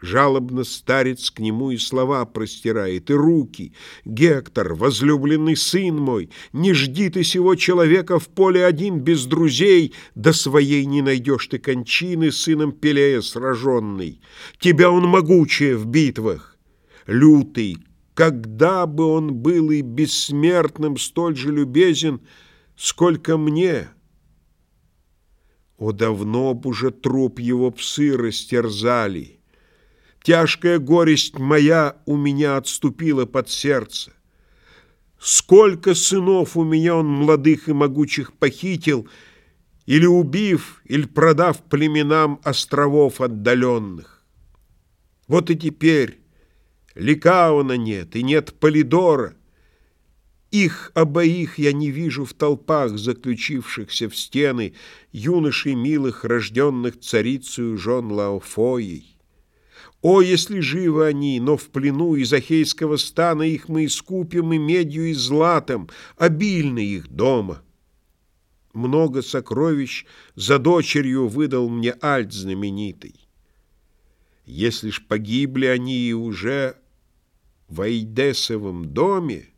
Жалобно старец к нему и слова простирает, и руки. «Гектор, возлюбленный сын мой, не жди ты сего человека в поле один без друзей, до своей не найдешь ты кончины, сыном Пелея сраженный. Тебя он могучее в битвах, лютый, когда бы он был и бессмертным столь же любезен, сколько мне». О, давно б уже труп его псы растерзали, Тяжкая горесть моя у меня отступила под сердце. Сколько сынов у меня он молодых и могучих похитил, Или убив, или продав племенам островов отдаленных. Вот и теперь Ликаона нет, и нет Полидора. Их обоих я не вижу в толпах, заключившихся в стены Юношей милых, рожденных царицею жен Лаофоей. О, если живы они, но в плену из Ахейского стана их мы искупим и медью, и златом, обильно их дома. Много сокровищ за дочерью выдал мне Альт знаменитый. Если ж погибли они и уже в Айдесовом доме,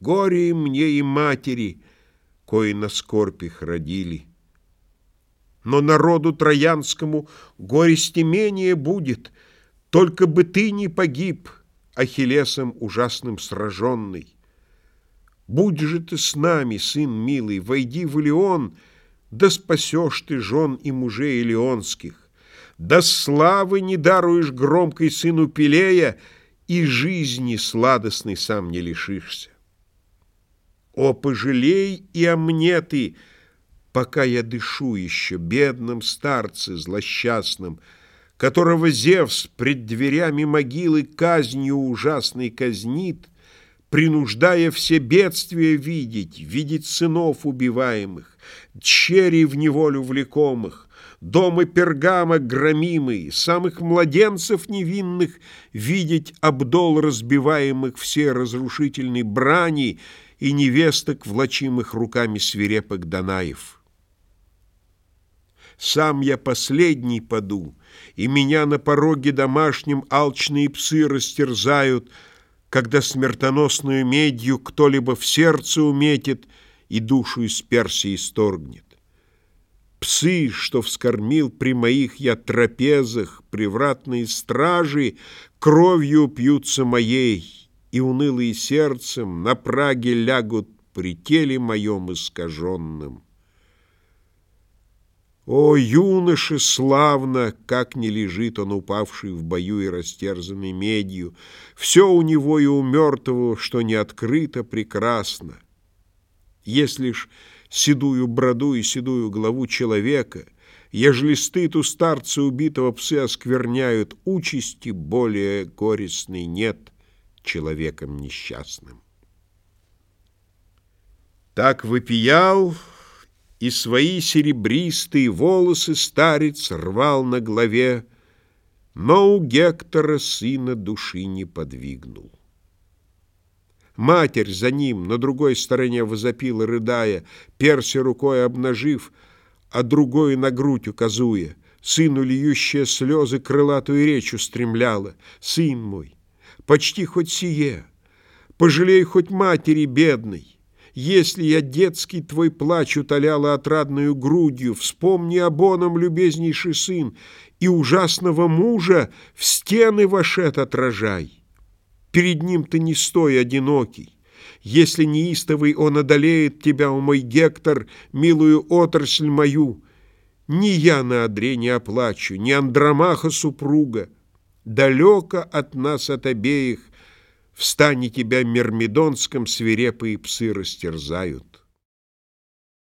горе мне и матери, кои на скорбь их родили. Но народу троянскому горести менее будет — только бы ты не погиб, Ахиллесом ужасным сраженный. Будь же ты с нами, сын милый, войди в Илеон, да спасешь ты жен и мужей илеонских. Да славы не даруешь громкой сыну Пелея, и жизни сладостной сам не лишишься. О, пожалей и о мне ты, пока я дышу еще, бедным старце злосчастным, которого Зевс пред дверями могилы казнью ужасной казнит, принуждая все бедствия видеть, видеть сынов убиваемых, дщерей в неволю влекомых, дома Пергама громимый, самых младенцев невинных видеть обдол разбиваемых все разрушительной брани и невесток, влачимых руками свирепых Данаев. Сам я последний паду, и меня на пороге домашнем алчные псы растерзают, когда смертоносную медью кто-либо в сердце уметит и душу из Персии сторгнет. Псы, что вскормил при моих я трапезах, привратные стражи, кровью пьются моей, и унылые сердцем на праге лягут при теле моем искаженном. О, юноше славно, как не лежит он, упавший в бою и растерзанный медью. Все у него и у мертвого, что не открыто, прекрасно. Если ж седую броду и седую главу человека, ежели стыд у старца убитого псы оскверняют, участи более горестной нет человеком несчастным. Так выпиял и свои серебристые волосы старец рвал на голове, но у Гектора сына души не подвигнул. Матерь за ним на другой стороне возопила, рыдая, перси рукой обнажив, а другой на грудь указуя. Сыну льющие слезы крылатую речь устремляла. «Сын мой, почти хоть сие, пожалей хоть матери бедной, если я детский твой плач утоляла отрадную грудью, Вспомни об оном, любезнейший сын, И ужасного мужа в стены вошед отражай. Перед ним ты не стой одинокий. Если неистовый он одолеет тебя, о мой Гектор, милую отрасль мою, Ни я на одре не оплачу, ни Андромаха супруга. Далеко от нас от обеих — в стане тебя Мирмидонском свирепые псы растерзают.